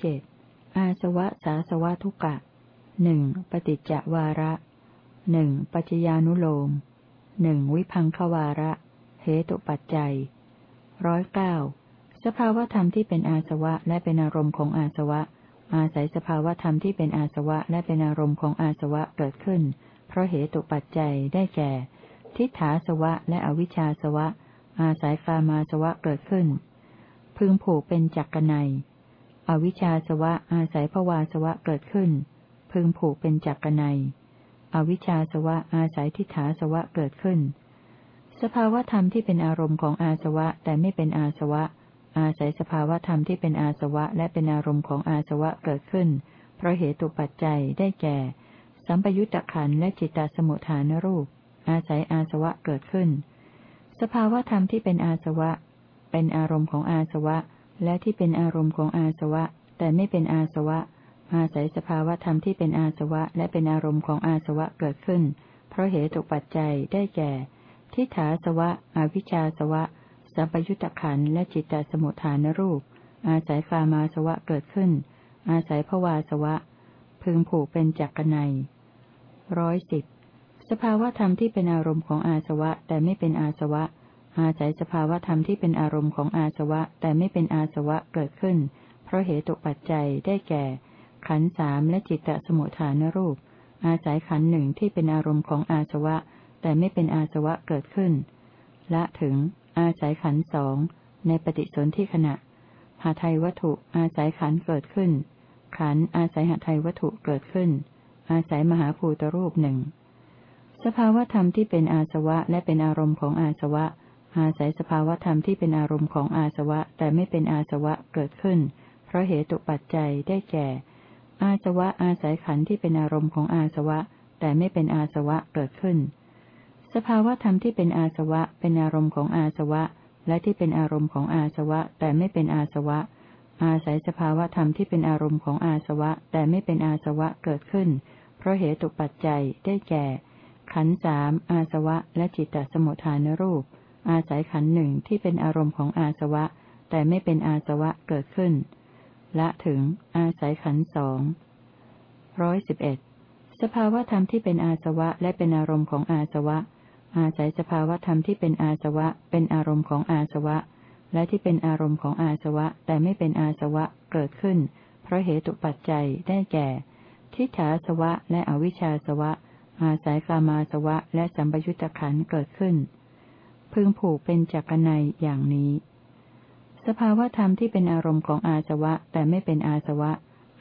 เจ็ดอาสวะสาสวะทุกะหนึ่งปฏิจจวาระหนึ่งปัจจญานุโลมหนึ่งวิพังควาระ เหตุปัจจัยร้อยเก้าสภาวธรรมที่เป็นอาสวะและเป็นอารมณ์ของอาสวะ อาศัยสภาวธรรมที่เป็นอาสวะและเป็นอารมณ์ของอาสวะเกิดขึ้น เพราะเหตุปัจจัยได้แก่ ทิฏฐาสวะและอวิชชาสวะ อาศัยกามาสวะเกิดขึ้น พึงผูกเป็นจักกนัย อวิชชาสวะอาศัยภวาสวะเกิดขึ้น พึงผูกเป็นจักกนัย อวิชชาสวะอาศัยทิฏฐาสวะเกิดขึ้น สภาวธรรมที่เป็นอารมณ์ของอาสวะแต่ไม่เป็นอาสวะ อาศัยสภาวธรรมที่เป็นอาสวะและเป็นอารมณ์ของอาสวะเกิดขึ้น เพราะเหตุปัจจัยได้แก่ สัมปยุตตะขันและจิตตสมุทฐานรูป อาศัยอาสวะเกิดขึ้น สภาวธรรมที่เป็นอาสวะ เป็นอารมณ์ของอาสวะ และที่เป็นอารมณ์ของอาสวะ แต่ไม่เป็นอาสวะ อาศัยสภาวธรรมที่เป็นอาสวะ และเป็นอารมณ์ของอาสวะเกิดขึ้น เพราะเหตุปัจจัยได้แก่ ทิฏฐาสวะ อวิชชาสวะ สัมปยุตตะขันและจิตตสมุทฐานรูป อาศัยกามาสวะเกิดขึ้น อาศัยภวาสวะ พึงผูกเป็นจักรนัยร้อยสิบสภาวธรรมที่เป็นอารมณ์ของอาสวะ แต่ไม่เป็นอาสวะ อาศัยสภาวธรรมที่เป็นอารมณ์ของอาสวะแต่ไม่เป็นอาสวะเกิดขึ้น เพราะเหตุปัจจัยได้แก่ ขันสามและจิตตสมุทฐานรูป อาศัยขันหนึ่งที่เป็นอารมณ์ของอาสวะ แต่ไม่เป็นอาสวะเกิดขึ้น ละถึง อาศัยขันสองในปฏิสนธิขณะหาไทยวัตถุอาศัยขันเกิดขึ้น ขันอาศัยหาไทยวัตถุเกิดขึ้น อาศัยมหาภูตรูปหนึ่งสภาวธรรมที่เป็นอาสวะและเป็นอารมณ์ของอาสวะ อาศัยสภาวธรรมที่เป็นอารมณ์ของอาสวะแต่ไม่เป็นอาสวะเกิดขึ้น เพราะเหตุปัจจัยได้แก่ อาสวะอาศัยขันที่เป็นอารมณ์ของอาสวะ แต่ไม่เป็นอาสวะเกิดขึ้น สภาวธรรมที่เป็นอาสวะ เป็นอารมณ์ของอาสวะ และที่เป็นอารมณ์ของอาสวะ แต่ไม่เป็นอาสวะ อาศัยสภาวธรรมที่เป็นอารมณ์ของอาสวะ แต่ไม่เป็นอาสวะเกิดขึ้น เพราะเหตุปัจจัยได้แก่ ขันสามอาสวะ และจิตตสมุทฐานรูป อาศัยขันหนึ่งที่เป็นอารมณ์ของอาสวะ แต่ไม่เป็นอาสวะเกิดขึ้น ละถึง อาศัยขันสองร้อยสิบเอ็ดสภาวธรรมที่เป็นอาสวะและเป็นอารมณ์ของอาสวะ อาศัยสภาวธรรมที่เป็นอาสวะ เป็นอารมณ์ของอาสวะ และที่เป็นอารมณ์ของอาสวะ แต่ไม่เป็นอาสวะเกิดขึ้น เพราะเหตุปัจจัยได้แก่ ทิฏฐาสวะและอวิชชาสวะ อาศัยกามาสวะและสัมปยุตตะขันเกิดขึ้น พึงผูกเป็นจักรนัยอย่างนี้ สภาวธรรมที่เป็นอารมณ์ของอาสวะ แต่ไม่เป็นอาสวะ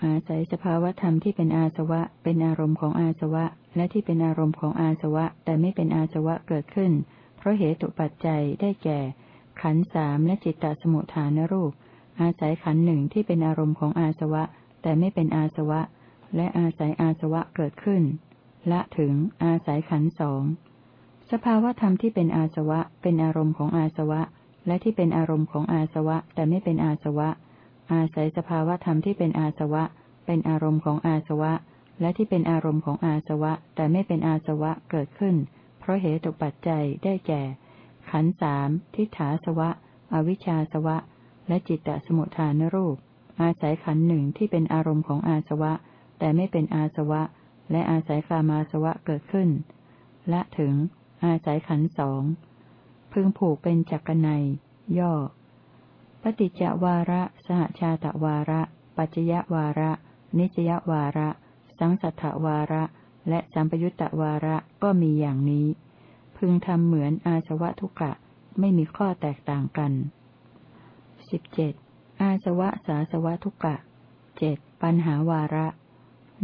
อาศัยสภาวธรรมที่เป็นอาสวะ เป็นอารมณ์ของอาสวะ และที่เป็นอารมณ์ของอาสวะ แต่ไม่เป็นอาสวะเกิดขึ้น เพราะเหตุปัจจัยได้แก่ ขันสามและจิตตสมุทฐานรูป อาศัยขันหนึ่งที่เป็นอารมณ์ของอาสวะ แต่ไม่เป็นอาสวะ และอาศัยอาสวะเกิดขึ้น ละถึงอาศัยขันสอง สภาวธรรมที่เป็นอาสวะ เป็นอารมณ์ของอาสวะ และที่เป็นอารมณ์ของอาสวะ แต่ไม่เป็นอาสวะ อาศัยสภาวธรรมที่เป็นอาสวะ เป็นอารมณ์ของอาสวะ และที่เป็นอารมณ์ของอาสวะ แต่ไม่เป็นอาสวะเกิดขึ้น เพราะเหตุปัจจัยได้แก่ ขันสามทิฏฐาสวะ อวิชชาสวะ และจิตตสมุทฐานรูป อาศัยขันหนึ่งที่เป็นอารมณ์ของอาสวะ แต่ไม่เป็นอาสวะ และอาศัยกามาสวะเกิดขึ้น และถึง อาศัยขันสองพึงผูกเป็นจักรนัยย่อ ปฏิจจวาระ สหชาตวาระ ปัจจยวาระ นิจยวาระ สังสัทธวาระ และสัมปยุตตวาระก็มีอย่างนี้ พึงทำเหมือนอาสวะทุกะ ไม่มีข้อแตกต่างกันสิบเจ็ดอาสวะสาสวะทุกะเจ็ดปัญหาวาระ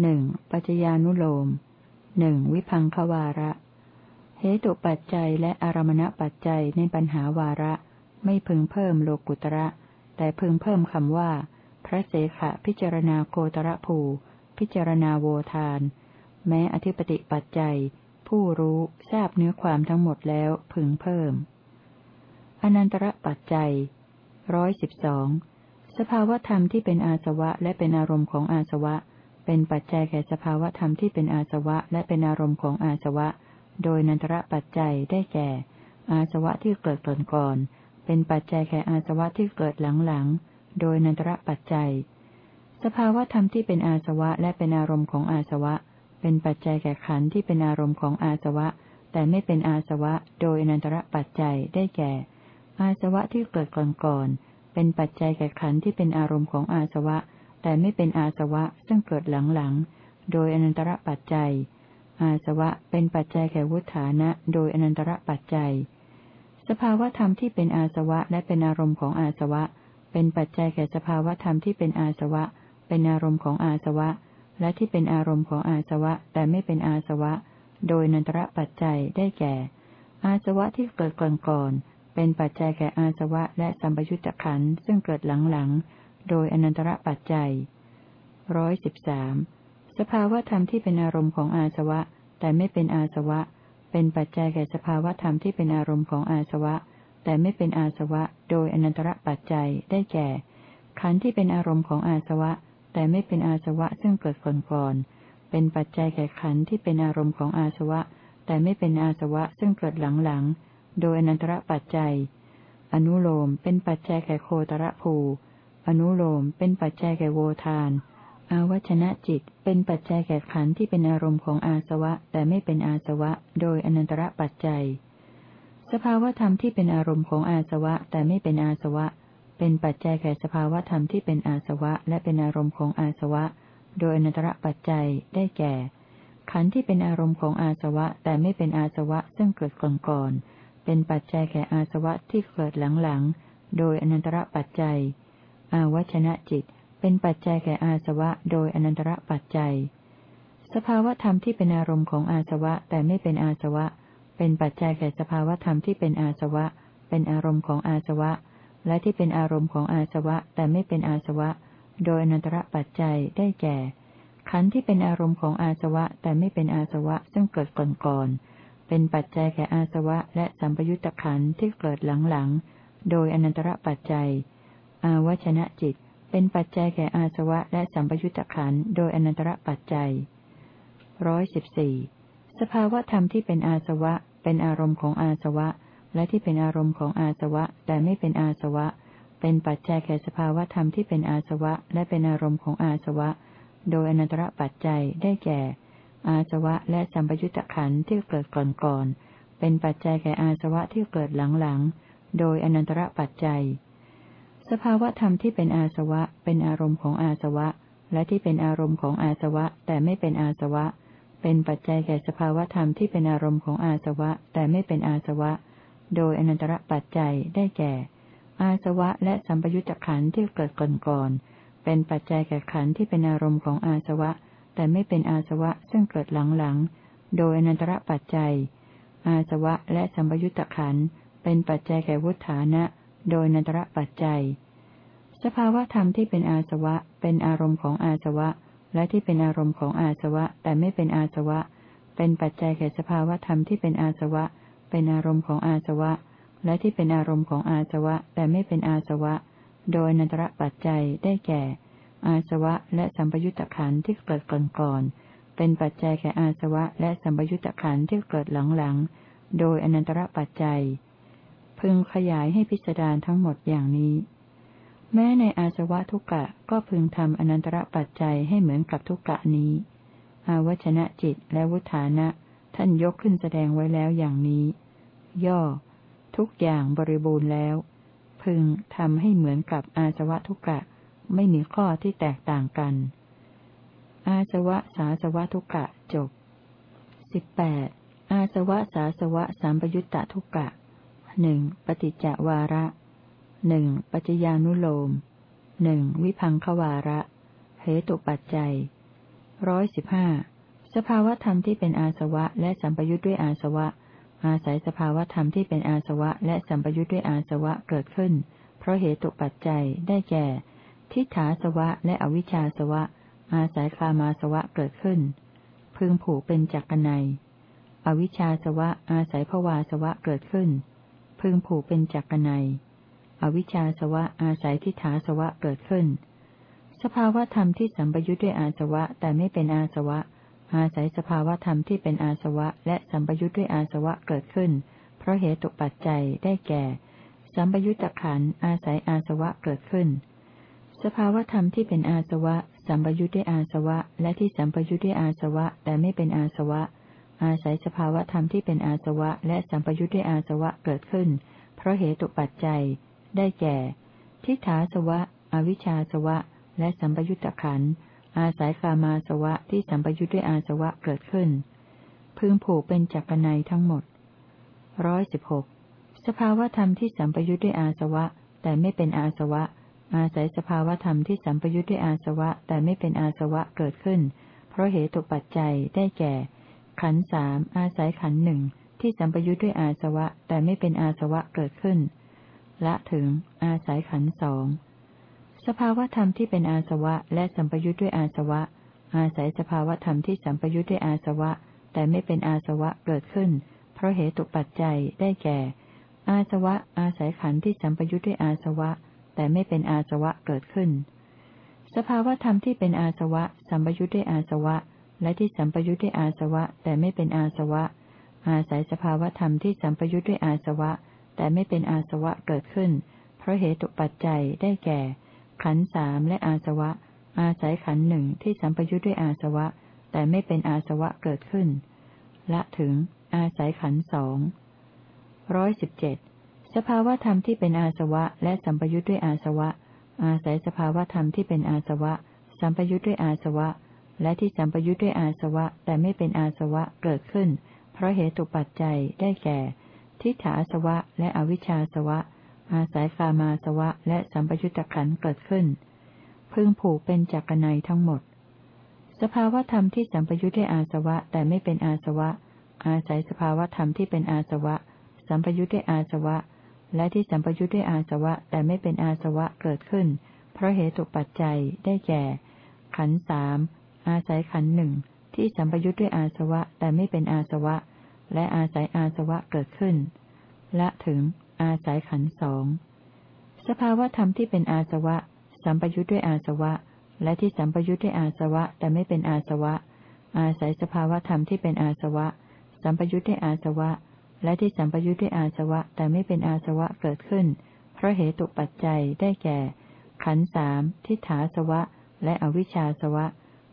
หนึ่งปัจจญานุโลมหนึ่งวิพังควาระ ตุปัจจัยและอารมณปัจจัยในปัญหาวาระ ไม่พึงเพิ่มโลกุตระ แต่พึงเพิ่มคำว่า พระเสขะพิจารณาโกตรภู พิจารณาโวทาน แม้อธิปติปัจจัย ผู้รู้ทราบเนื้อความทั้งหมดแล้วพึงเพิ่ม อนันตระปัจจัยร้อยสิบสองสภาวธรรมที่เป็นอาสวะและเป็นอารมณ์ของอาสวะ เป็นปัจจัยแก่สภาวธรรมที่เป็นอาสวะและเป็นอารมณ์ของอาสวะ โดยนันตระปัจจัยได้แก่ อาสวะที่เกิดก่อนก่อน เป็นปัจจัยแก่อาสวะที่เกิดหลังๆ โดยนันตระปัจจัย สภาวธรรมที่เป็นอาสวะและเป็นอารมณ์ของอาสวะ เป็นปัจจัยแก่ขันธ์ที่เป็นอารมณ์ของอาสวะ แต่ไม่เป็นอาสวะ โดยนันตระปัจจัยได้แก่ อาสวะที่เกิดก่อนก่อนเป็นปัจจัยแก่ขันธ์ที่เป็นอารมณ์ของอาสวะ แต่ไม่เป็นอาสวะซึ่งเกิดหลังๆ โดยอนันตระปัจจัย อาสวะเป็นปัจจัยแก่วุฒานะ โดยอนันตระปัจจัย สภาวธรรมที่เป็นอาสวะและเป็นอารมณ์ของอาสวะ เป็นปัจจัยแก่สภาวธรรมที่เป็นอาสวะ เป็นอารมณ์ของอาสวะ และที่เป็นอารมณ์ของอาสวะ แต่ไม่เป็นอาสวะ โดยนันตระปัจจัยได้แก่ อาสวะที่เกิดก่อนก่อนเป็นปัจจัยแก่อาสวะและสัมปยุตตะขันซึ่งเกิดหลังๆ โดยอนันตระปัจจัยร้อยสิบสาม สภาวธรรมที่เป็นอารมณ์ของอาสวะ แต่ไม่เป็นอาสวะ เป็นปัจจัยแก่สภาวธรรมที่เป็นอารมณ์ของอาสวะ แต่ไม่เป็นอาสวะ โดยอนันตระปัจจัยได้แก่ ขันธ์ที่เป็นอารมณ์ของอาสวะ แต่ไม่เป็นอาสวะซึ่งเกิดก่อนก่อน เป็นปัจจัยแก่ขันธ์ที่เป็นอารมณ์ของอาสวะ แต่ไม่เป็นอาสวะซึ่งเกิดหลังๆโดยอนันตระปัจจัย อนุโลมเป็นปัจจัยแก่โคตรภู อนุโลมเป็นปัจจัยแก่โวทาน อาวัชนะจิตเป็นปัจจัยแก่ขันธ์ที่เป็นอารมณ์ของอาสวะ แต่ไม่เป็นอาสวะ โดยอนันตระปัจจัย สภาวธรรมที่เป็นอารมณ์ของอาสวะ แต่ไม่เป็นอาสวะ เป็นปัจจัยแก่สภาวธรรมที่เป็นอาสวะ และเป็นอารมณ์ของอาสวะ โดยอนันตระปัจจัยได้แก่ ขันธ์ที่เป็นอารมณ์ของอาสวะ แต่ไม่เป็นอาสวะซึ่งเกิดก่อนก่อนเป็นปัจจัยแก่อาสวะที่เกิดหลังๆโดยอนันตระปัจจัย อาวัชนะจิต เป็นปัจจัยแก่อาสวะโดยอนันตระปัจจัย สภาวธรรมที่เป็นอารมณ์ของอาสวะแต่ไม่เป็นอาสวะ เป็นปัจจัยแก่สภาวธรรมที่เป็นอาสวะ เป็นอารมณ์ของอาสวะ และที่เป็นอารมณ์ของอาสวะแต่ไม่เป็นอาสวะ โดยอนันตระปัจจัยได้แก่ ขันธ์ที่เป็นอารมณ์ของอาสวะแต่ไม่เป็นอาสวะซึ่งเกิดก่อนก่อนเป็นปัจจัยแก่อาสวะและสัมปยุตตะขันธ์ที่เกิดหลังๆ โดยอนันตระปัจจัย อาวชนะจิต เป็นปัจจัยแก่อาสวะและสัมปยุตตะขันโดยอนันตระปัจจัยร้อยสิบสี่สภาวะธรรมที่เป็นอาสวะ เป็นอารมณ์ของอาสวะ และที่เป็นอารมณ์ของอาสวะ แต่ไม่เป็นอาสวะ เป็นปัจจัยแก่สภาวะธรรมที่เป็นอาสวะ และเป็นอารมณ์ของอาสวะ โดยอนันตระปัจจัยได้แก่ อาสวะและสัมปยุตตะขันที่เกิดก่อนก่อนเป็นปัจจัยแก่อาสวะที่เกิดหลังๆ โดยอนันตระปัจจัย สภาวธรรมที่เป็นอาสวะ เป็นอารมณ์ของอาสวะ และที่เป็นอารมณ์ของอาสวะ แต่ไม่เป็นอาสวะ เป็นปัจจัยแก่สภาวธรรมที่เป็นอารมณ์ของอาสวะ แต่ไม่เป็นอาสวะ โดยอนันตระปัจจัยได้แก่ อาสวะและสัมปยุตตะขันที่เกิดก่อนก่อน เป็นปัจจัยแก่ขันที่เป็นอารมณ์ของอาสวะ แต่ไม่เป็นอาสวะซึ่งเกิดหลังๆโดยอนันตระปัจจัย อาสวะและสัมปยุตตะขันเป็นปัจจัยแก่วุฒานะ โดยอนันตระปัจจัย สภาวะธรรมที่เป็นอาสวะ เป็นอารมณ์ของอาสวะ และที่เป็นอารมณ์ของอาสวะ แต่ไม่เป็นอาสวะ เป็นปัจจัยแก่สภาวะธรรมที่เป็นอาสวะ เป็นอารมณ์ของอาสวะ และที่เป็นอารมณ์ของอาสวะ แต่ไม่เป็นอาสวะ โดยนันตระปัจจัยได้แก่ อาสวะ และสัมปยุตตะขันที่เกิดก่อนก่อนเป็นปัจจัยแก่อาสวะ และสัมปยุตตะขันที่เกิดหลังๆโดยอนันตระปัจจัย พึงขยายให้พิจารณาทั้งหมดอย่างนี้ แม้ในอาสวะทุกกะก็พึงทำอนันตระปัจจัยให้เหมือนกับทุกกะนี้ อาวชนะจิตและวุฒานะ ท่านยกขึ้นแสดงไว้แล้วอย่างนี้ ย่อ ทุกอย่างบริบูรณ์แล้ว พึงทำให้เหมือนกับอาสวะทุกกะไม่มีข้อที่แตกต่างกัน อาสวะสาสวะทุกกะจบสิบแปดอาสวะสาสวะสามปยุตตะทุกกะ หนึ่งปฏิจจวาระหนึ่งปัจจญานุโลมหนึ่งวิพังควาระเหตุปัจจัยร้อยสิบห้าสภาวธรรมที่เป็นอาสวะและสัมปยุทธ์ด้วยอาสวะ อาศัยสภาวธรรมที่เป็นอาสวะและสัมปยุทธ์ด้วยอาสวะเกิดขึ้น เพราะเหตุปัจจัยได้แก่ ทิฏฐาสวะและอวิชชาสวะ อาศัยคามาสวะเกิดขึ้น พึงผูกเป็นจักรนัยอวิชชาสวะอาศัยภวาสวะเกิดขึ้น พึงผูกเป็นจักรนัยอวิชชาสวะอาศัยทิฏฐาสวะเกิดขึ้น สภาวธรรมที่สัมปยุทธ์ด้วยอาสวะแต่ไม่เป็นอาสวะ อาศัยสภาวธรรมที่เป็นอาสวะ และสัมปยุทธ์ด้วยอาสวะเกิดขึ้น เพราะเหตุปัจจัยได้แก่ สัมปยุทธขันอาศัยอาสวะเกิดขึ้นสสภาวธรรมที่เป็นอาสวะ สัมปยุทธ์ด้วยอาสวะ และที่สัมปยุทธ์ด้วยอาสวะแต่ไม่เป็นอาสวะ อาศัยสภาวธรรมที่เป็นอาสวะ และสัมปยุทธ์ด้วยอาสวะเกิดขึ้น เพราะเหตุปัจจัย ได้แก่ ทิฏฐาสวะ อวิชชาสวะ และสัมปยุตตะขันอาศัยกามาสวะที่สัมปยุทธ์ด้วยอาสวะเกิดขึ้น พึงผูกเป็นจักรนัยทั้งหมดร้อยสิบหกสภาวธรรมที่สัมปยุทธ์ด้วยอาสวะ แต่ไม่เป็นอาสวะ อาศัยสภาวธรรมที่สัมปยุทธ์ด้วยอาสวะ แต่ไม่เป็นอาสวะเกิดขึ้น เพราะเหตุปัจจัยได้แก่ ขันสามอาศัยขันหนึ่งที่สัมปยุทธ์ด้วยอาสวะ แต่ไม่เป็นอาสวะเกิดขึ้น ละถึง อาศัยขันสองสภาวธรรมที่เป็นอาสวะ และสัมปยุทธ์ด้วยอาสวะ อาศัยสภาวธรรมที่สัมปยุทธ์ด้วยอาสวะ แต่ไม่เป็นอาสวะเกิดขึ้น เพราะเหตุปัจจัยได้แก่ อาสวะ อาศัยขันที่สัมปยุทธ์ด้วยอาสวะ แต่ไม่เป็นอาสวะเกิดขึ้น สภาวธรรมที่เป็นอาสวะ สัมปยุทธ์ด้วยอาสวะ และที่สัมปยุทธ์ด้วยอาสวะ แต่ไม่เป็นอาสวะ อาศัยสภาวธรรมที่สัมปยุทธ์ด้วยอาสวะ แต่ไม่เป็นอาสวะเกิดขึ้น เพราะเหตุปัจจัยได้แก่ ขันสามและอาสวะ อาศัยขันหนึ่งที่สัมปยุทธ์ด้วยอาสวะ แต่ไม่เป็นอาสวะเกิดขึ้น ละถึง อาศัยขันสองร้อยสิบเจ็ดสภาวธรรมที่เป็นอาสวะ และสัมปยุทธ์ด้วยอาสวะ อาศัยสภาวธรรมที่เป็นอาสวะ สัมปยุทธ์ด้วยอาสวะ และที่สัมปยุทธ์ด้วยอาสวะแต่ไม่เป็นอาสวะเกิดขึ้น เพราะเหตุปัจจัยได้แก่ ทิฏฐาสวะและอวิชชาสวะ อาศัยกามาสวะและสัมปยุตตะขันเกิดขึ้น พึงผูกเป็นจักรนัยทั้งหมด สภาวธรรมที่สัมปยุตได้วยอาสวะแต่ไม่เป็นอาสวะ อาศัยสภาวธรรมที่เป็นอาสวะ สัมปยุตได้วยอาสวะ และที่สัมปยุตได้วยอาสวะแต่ไม่เป็นอาสวะเกิดขึ้น เพราะเหตุปัจจัยได้แก่ ขันสาม อาศัยขันหนึ่งที่สัมปยุตด้วยอาสวะแต่ไม่เป็นอาสวะ และอาศัยอาสวะเกิดขึ้น ละถึง อาศัยขันสองสภาวธรรมที่เป็นอาสวะ สัมปยุทธ์ด้วยอาสวะ และที่สัมปยุทธ์ด้วยอาสวะแต่ไม่เป็นอาสวะ อาศัยสภาวธรรมที่เป็นอาสวะ สัมปยุทธ์ด้วยอาสวะ และที่สัมปยุทธ์ด้วยอาสวะแต่ไม่เป็นอาสวะเกิดขึ้น เพราะเหตุปัจจัยได้แก่ ขันสามทิฏฐาสวะ และอวิชชาสวะ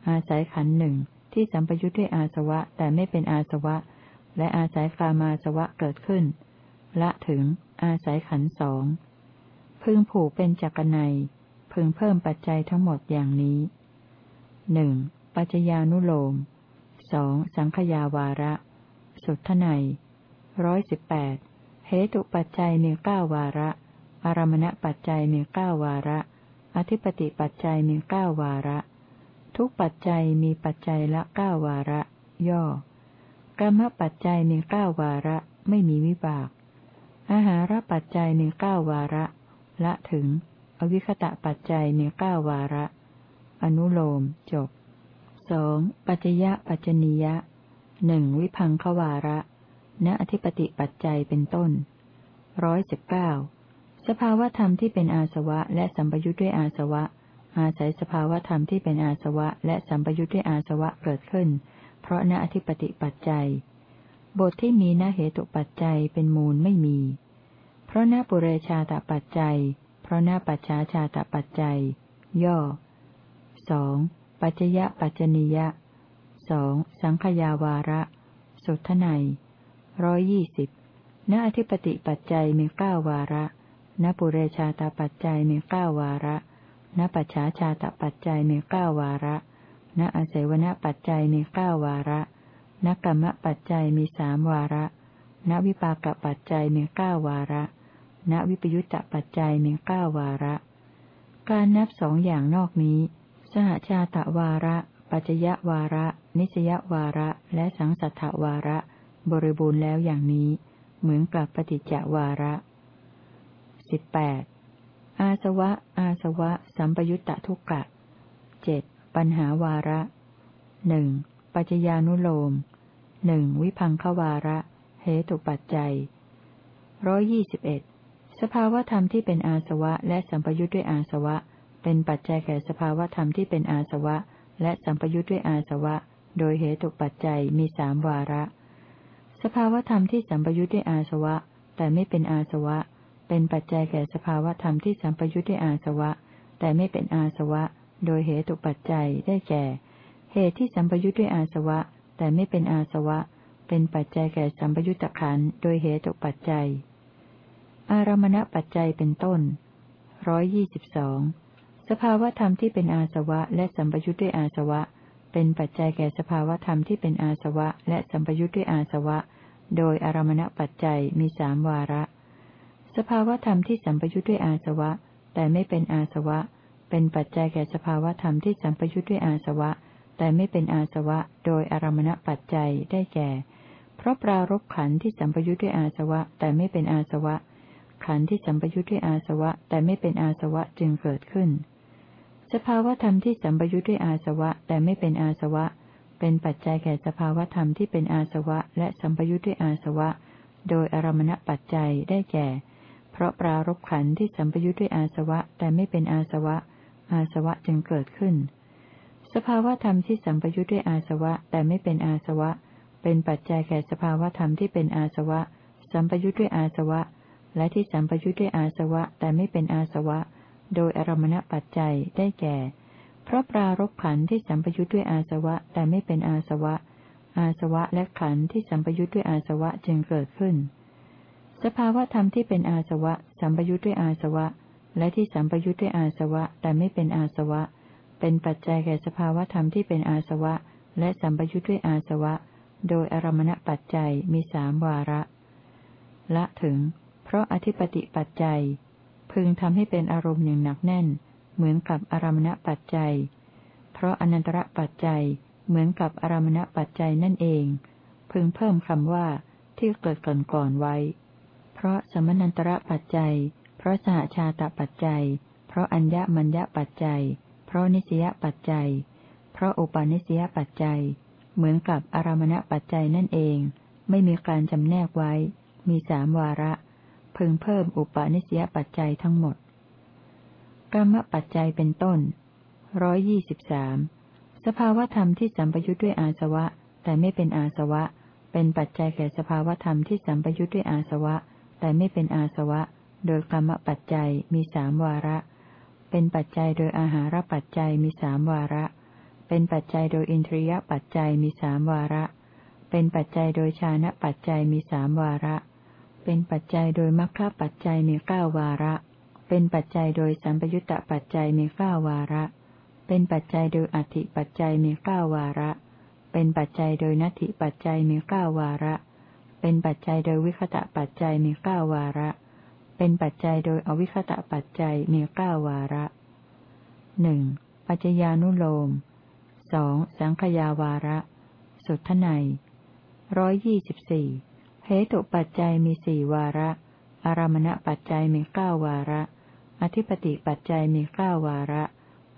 อาศัยขันหนึ่งที่สัมปยุทธ์ด้วยอาสวะแต่ไม่เป็นอาสวะ และอาศัยกามาสวะเกิดขึ้น ละถึง อาศัยขันสองพึงผูกเป็นจักรนัยพึงเพิ่มปัจจัยทั้งหมดอย่างนี้หนึ่งปัจจญานุโลมสองสังขยาวาระ สุทไนร้อยสิบแปดเหตุปัจจัยมีเก้าวาระ อารมณปัจจัยมีเก้าวาระ อธิปติปัจจัยมีเก้าวาระ ทุกปัจจัยมีปัจจัยละเก้าวาระ ย่อกรรมปัจจัยมีเก้าวาระไม่มีวิบาก อาหารปัจจัยมีเก้าวาระ ละถึง อวิคตะปัจจัยมีเก้าวาระ อนุโลมจบสองปัจจยะปัจจนิยะหนึ่งวิพังควาระณอธิปติปัจจัยเป็นต้นร้อยสิบเก้าสภาวธรรมที่เป็นอาสวะและสัมปยุทธ์ด้วยอาสวะ อาศัยสภาวธรรมที่เป็นอาสวะ และสัมปยุทธ์ด้วยอาสวะเกิดขึ้น เพราะณอธิปติปัจจัย บทที่มีนเหตุปัจจัยเป็นมูลไม่มี เพราะหน้าปุเรชาตปัจจัย เพราะหน้าปัจฉาชาตปัจจัย ย่อสองปัจจยะปัจจนิยะสองสังขยาวาระ สุทไนร้อยยี่สิบณอธิปติปัจจัยมีเก้าวาระณปุเรชาตปัจจัยมีเก้าวาระ ณปัจฉาชาตปัจจัยมีเก้าวาระ ณอาศัยวณปัจจัยมีเก้าวาระนกรรมปัจจัยมีสามวาระ ณวิปากปัจจัยมีเก้าวาระ ณวิปยุตตปัจจัยมีเก้าวาระ การนับสองอย่างนอกนี้ สหชาตวาระ ปัจจยวาระ นิสยวาระ และสังสัทธวาระ บริบูรณ์แล้วอย่างนี้ เหมือนกับปฏิจจวาระสิบแปด อาสวะ อาสวะ สัมปยุตตะทุกกะเจ็ดปัญหาวาระหนึ่งปัจจญานุโลมหนึ่งวิพังควาระ เหตุปัจจัยร้อยี่สิบเอ็ดสภาวธรรมที่เป็นอาสวะ และสัมปยุทธ์ด้วยอาสวะ เป็นปัจจัยแก่สภาวธรรมที่เป็นอาสวะ และสัมปยุทธ์ด้วยอาสวะ โดยเหตุปัจจัยมีสามวาระ สภาวธรรมที่สัมปยุทธ์ด้วยอาสวะ แต่ไม่เป็นอาสวะ เป็นปัจจัยแก่สภาวธรรมที่สัมปยุทธ์ด้วยอาสวะ แต่ไม่เป็นอาสวะ โดยเหตุปัจจัยได้แก่ เหตุที่สัมปยุทธ์ด้วยอาสวะ แต่ไม่เป็นอาสวะ เป็นปัจจัยแก่สัมปยุตตะขันโดยเหตุปัจจัย อารมณปัจจัยเป็นต้นร้อยยี่สิบสองสภาวธรรมที่เป็นอาสวะ และสัมปยุทธ์ด้วยอาสวะ เป็นปัจจัยแก่สภาวธรรมที่เป็นอาสวะ และสัมปยุทธ์ด้วยอาสวะ โดยอารมณปัจจัยมีสามวาระ สภาวธรรมที่สัมปยุทธ์ด้วยอาสวะ แต่ไม่เป็นอาสวะ เป็นปัจจัยแก่สภาวธรรมที่สัมปยุทธ์ด้วยอาสวะ แต่ไม่เป็นอาสวะ โดยอารมณปัจจัยได้แก่ เพราะปรารบขันที่สัมปยุทธ์ด้วยอาสวะ แต่ไม่เป็นอาสวะ ขันที่สัมปยุทธ์ด้วยอาสวะ แต่ไม่เป็นอาสวะจึงเกิดขึ้น สภาวธรรมที่สัมปยุทธ์ด้วยอาสวะ แต่ไม่เป็นอาสวะ เป็นปัจจัยแก่สภาวธรรมที่เป็นอาสวะ และสัมปยุทธ์ด้วยอาสวะ โดยอารมณปัจจัยได้แก่ เพราะปรารบขันที่สัมปยุทธ์ด้วยอาสวะแต่ไม่เป็นอาสวะ อาสวะจึงเกิดขึ้น สภาวธรรมที่สัมปยุทธ์ด้วยอาสวะแต่ไม่เป็นอาสวะ เป็นปัจจัยแก่สภาวธรรมที่เป็นอาสวะ สัมปยุทธ์ด้วยอาสวะ และที่สัมปยุทธ์ด้วยอาสวะแต่ไม่เป็นอาสวะ โดยอารมณปัจจัยได้แก่ เพราะปรารบขันที่สัมปยุทธ์ด้วยอาสวะแต่ไม่เป็นอาสวะ อาสวะและขันที่สัมปยุทธ์ด้วยอาสวะจึงเกิดขึ้น สภาวธรรมที่เป็นอาสวะ สัมปยุทธ์ด้วยอาสวะ และที่สัมปยุทธ์ด้วยอาสวะ แต่ไม่เป็นอาสวะ เป็นปัจจัยแก่สภาวธรรมที่เป็นอาสวะ และสัมปยุทธ์ด้วยอาสวะ โดยอารมณปัจจัยมีสามวาระ ละถึง เพราะอธิปติปัจจัย พึงทำให้เป็นอารมณ์อย่างหนักแน่น เหมือนกับอารมณปัจจัย เพราะอนันตระปัจจัย เหมือนกับอารมณปัจจัยนั่นเอง พึงเพิ่มคำว่าที่เกิดก่อนก่อนไว้ เพราะสมนันตระปัจจัย เพราะสหชาตปัจจัย เพราะอัญญมัญญปัจจัย เพราะนิสยปัจจัย เพราะอุปาณิสยปัจจัย เหมือนกับอารมณปัจจัยนั่นเอง ไม่มีการจำแนกไว้ มีสามวาระ พึงเพิ่มอุปาณิสยปัจจัยทั้งหมดกรรมปัจจัยเป็นต้นร้อยยี่สิบสามสภาวธรรมที่สัมปยุทธ์ด้วยอาสวะ แต่ไม่เป็นอาสวะ เป็นปัจจัยแก่สภาวธรรมที่สัมปยุทธ์ด้วยอาสวะ แต่ไม่เป็นอาสวะ โดยกรรมปัจจัยมีสามวาระ เป็นปัจจัยโดยอาหารปัจจัยมีสามวาระ เป็นปัจจัยโดยอินทรียปัจจัยมีสามวาระ เป็นปัจจัยโดยชานะปัจจัยมีสามวาระ เป็นปัจจัยโดยมรรคปัจจัยมีเก้าวาระ เป็นปัจจัยโดยสัมปยุตตปัจจัยมีเก้าวาระ เป็นปัจจัยโดยอธิปัจจัยมีเก้าวาระ เป็นปัจจัยโดยนัตถิปัจจัยมีเก้าวาระเเป็นปัจจัยโดยวิคตะปัจจัยมีเก้าวาระ เป็นปัจจัยโดยอวิคตะปัจจัยมีเก้าวาระหนึ่งปัจจญานุโลมสองสังขยาวาระ สุทไนร้อยยี่สิบสี่เหตุปัจจัยมีสี่วาระ อารมณปัจจัยมีเก้าวาระ อธิปติปัจจัยมีเก้าวาระ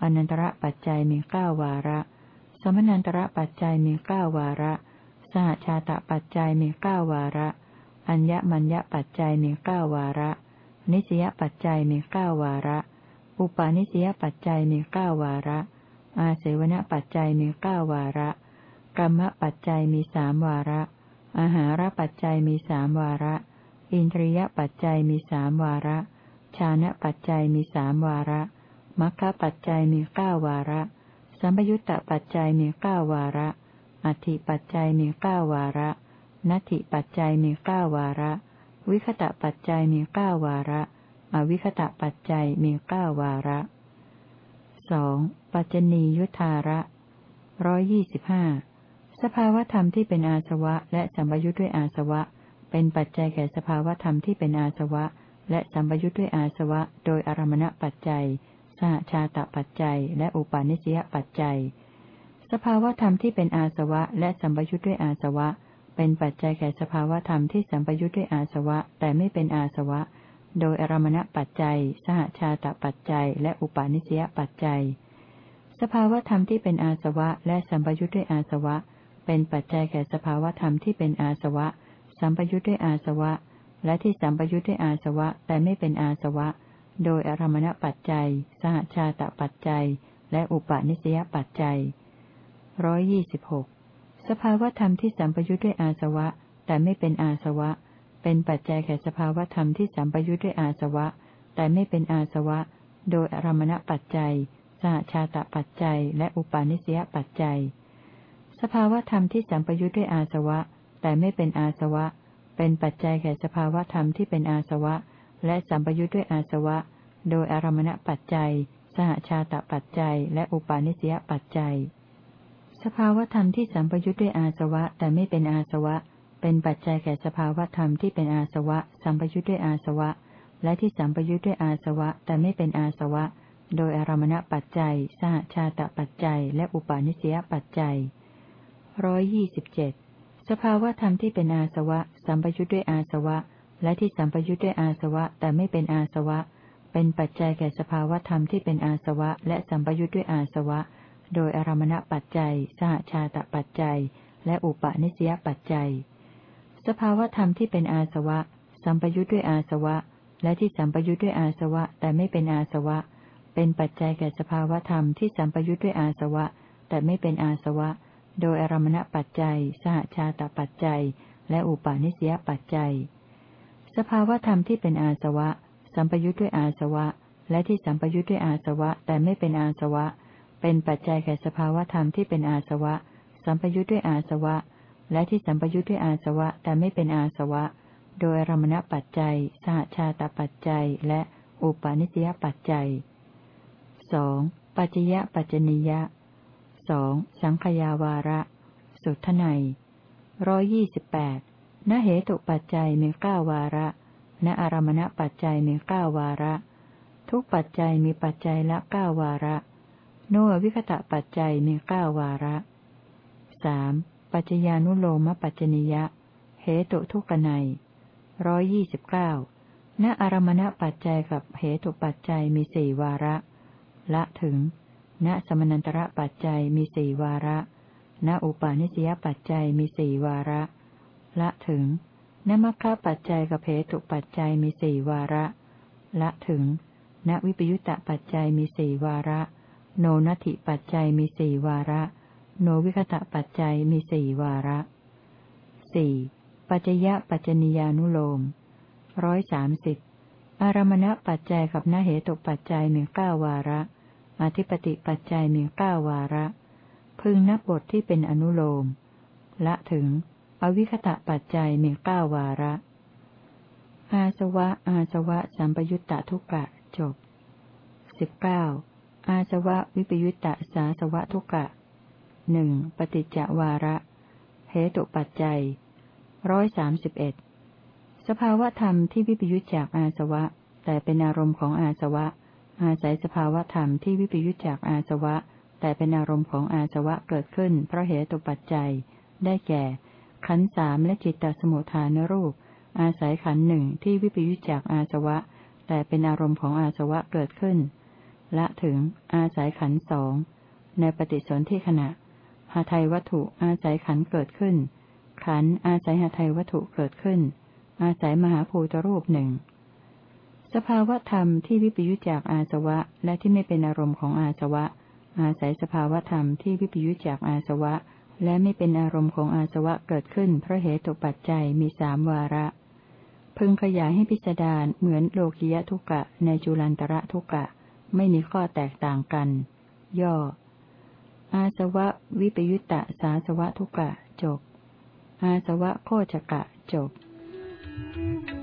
อนันตระปัจจัยมีเก้าวาระ สมนันตระปัจจัยมีเก้าวาระ สหชาตปัจจัยมีเก้าวาระ อัญญมัญญปัจจัยมีเก้าวาระ นิสยปัจจัยมีเก้าวาระ อุปาณิสยปัจจัยมีเก้าวาระ อาเสวนปัจจัยมีเก้าวาระกรรมปัจจัยมีสามวาระ อาหารปัจจัยมีสามวาระ อินทรียปัจจัยมีสามวาระ ชานะปัจจัยมีสามวาระมัคคะปัจจัยมีเก้าวาระ สัมยุตตปัจจัยมีเก้าวาระ อธิปัจจัยมีเก้าวาระนัตถิปัจจัยมีเก้าวาระ วิคตะปัจจัยมีเก้าวาระ อวิคตะปัจจัยมีเก้าวาระสองปัจจนียุทธาระร้อยยี่สิบห้าสภาวธรรมที่เป็นอาสวะ และสัมยุทธ์ด้วยอาสวะ เป็นปัจจัยแก่สภาวธรรมที่เป็นอาสวะ และสัมยุทธ์ด้วยอาสวะ โดยอารมณปัจจัย สหชาตปัจจัย และอุปาณิสยปัจจัย สภาวธรรมที่เป็นอาสวะและสัมปยุทธ์ด้วยอาสวะ เป็นปัจจัยแก่สภาวธรรมที่สัมปยุทธ์ด้วยอาสวะ แต่ไม่เป็นอาสวะ โดยอารมณปัจจัย สหชาตปัจจัย และอุปาณิสยปัจจัย สภาวธรรมที่เป็นอาสวะ และสัมปยุทธ์ด้วยอาสวะ เป็นปัจจัยแก่สภาวธรรมที่เป็นอาสวะ สัมปยุทธ์ด้วยอาสวะ และที่สัมปยุทธ์ด้วยอาสวะ แต่ไม่เป็นอาสวะ โดยอารมณปัจจัย สหชาตปัจจัย และอุปาณิสยปัจจัย ร้อยยี่สิบหกสภาวธรรมที่สัมปยุทธ์ด้วยอาสวะ แต่ไม่เป็นอาสวะ เป็นปัจจัยแก่สภาวธรรมที่สัมปยุทธ์ด้วยอาสวะ แต่ไม่เป็นอาสวะ โดยอารมณปัจจัย สหชาตปัจจัย และอุปาณิสยปัจจัย สภาวธรรมที่สัมปยุทธ์ด้วยอาสวะ แต่ไม่เป็นอาสวะ เป็นปัจจัยแก่สภาวธรรมที่เป็นอาสวะ และสัมปยุทธ์ด้วยอาสวะ โดยอารมณปัจจัย สหชาตปัจจัย และอุปาณิสยปัจจัย สภาวธรรมที่สัมปยุทธ์ด้วยอาสวะแต่ไม่เป็นอาสวะ เป็นปัจจัยแก่สภาวธรรมที่เป็นอาสวะ สัมปยุทธ์ด้วยอาสวะ และที่สัมปยุทธ์ด้วยอาสวะ แต่ไม่เป็นอาสวะ โดยอารมณปัจจัย สหชาตปัจจัย และอุปาณิสยปัจจัยร้อยยี่สิบเจ็ดสภาวธรรมที่เป็นอาสวะ สัมปยุทธ์ด้วยอาสวะ และที่สัมปยุทธ์ด้วยอาสวะ แต่ไม่เป็นอาสวะ เป็นปัจจัยแก่สภาวธรรมที่เป็นอาสวะ และสัมปยุทธ์ด้วยอาสวะ โดยอารมณปัจจัย สหชาตปัจจัย และอุปาณิสยปัจจัย สภาวธรรมที่เป็นอาสวะ สัมปยุทธ์ด้วยอาสวะ และที่สัมปยุทธ์ด้วยอาสวะ แต่ไม่เป็นอาสวะ เป็นปัจจัยแก่สภาวธรรมที่สัมปยุทธ์ด้วยอาสวะ แต่ไม่เป็นอาสวะ โดยอารมณปัจจัย สหชาตปัจจัย และอุปาณิสยปัจจัย สภาวธรรมที่เป็นอาสวะ สัมปยุทธ์ด้วยอาสวะ และที่สัมปยุทธ์ด้วยอาสวะ แต่ไม่เป็นอาสวะ เป็นปัจจัยแก่สภาวธรรมที่เป็นอาสวะ สัมปยุทธ์ด้วยอาสวะ และที่สัมปยุทธ์ด้วยอาสวะแต่ไม่เป็นอาสวะ โดยรมณปัจจัย สหชาตปัจจัย และอุปาณิสยปัจจัยสองปัจจยปัจจนิยะสองสังขยาวาระ สุทไนร้อยี่สิบแปดณเหตุปัจจัยมีเก้าวาระ ณอารมณปัจจัยมีเก้าวาระ ทุกปัจจัยมีปัจจัยละเก้าวาระ โนวิคตะปัจจัยมีเก้าวาระสามปัจจญานุโลมปัจจนิยะ เหตุทุกนัยร้อยยี่สิบเก้าณอารมณปัจจัยกับเหตุปัจจัยมีสี่วาระ ละถึง ณสมนันตระปัจจัยมีสี่วาระ ณอุปาณิสยปัจจัยมีสี่วาระ ละถึงณมัคคะปัจจัยกับเหตุปัจจัยมีสี่วาระ ละถึง ณวิปยุตตปัจจัยมีสี่วาระ โนนัตถิปัจจัยมีสี่วาระ โนวิคตะปัจจัยมีสี่วาระสี่ปัจจยปัจจนิยานุโลมร้อยสามสิบอารมณปัจจัยกับนเหตุปัจจัยมีเก้าวาระ อธิปติปัจจัยมีเก้าวาระ พึงนับบทที่เป็นอนุโลม ละถึง อวิคตะปัจจัยมีเก้าวาระ อาสวะ อาสวะสัมปยุตตะทุกะจบสิบเก้า อาสวะวิปยุตตะสาสวะทุกะหนึ่งปฏิจจวาระเหตุปัจจัยร้อยสามสิบเอ็ดสภาวธรรมที่วิปยุจจากอาสวะ แต่เป็นอารมณ์ของอาสวะ อาศัยสภาวธรรมที่วิปยุจจากอาสวะ แต่เป็นอารมณ์ของอาสวะเกิดขึ้น เพราะเหตุปัจจัย ได้แก่ ขันสามและจิตตสมุทฐานรูป อาศัยขันหนึ่งที่วิปยุจจากอาสวะ แต่เป็นอารมณ์ของอาสวะเกิดขึ้น ละถึง อาศัยขันสองในปฏิสนธิขณะหาไทยวัตถุอาศัยขันเกิดขึ้น ขันอาศัยหาไทยวัตถุเกิดขึ้น อาศัยมหาภูตรูปหนึ่งสภาวธรรมที่วิปยุจจากอาสวะ และที่ไม่เป็นอารมณ์ของอาสวะ อาศัยสภาวธรรมที่วิปยุจจากอาสวะ และไม่เป็นอารมณ์ของอาสวะเกิดขึ้นเพราะเหตุปัจจัยมีสามวาระ พึงขยายให้พิจารณาเหมือนโลกิยะทุกะในจุลันตระทุกะ ไม่มีข้อแตกต่างกัน ย่อ อาสวะวิปยุตตะสาสวะทุกะจบ อาสวะโคจกะจบ Thank you.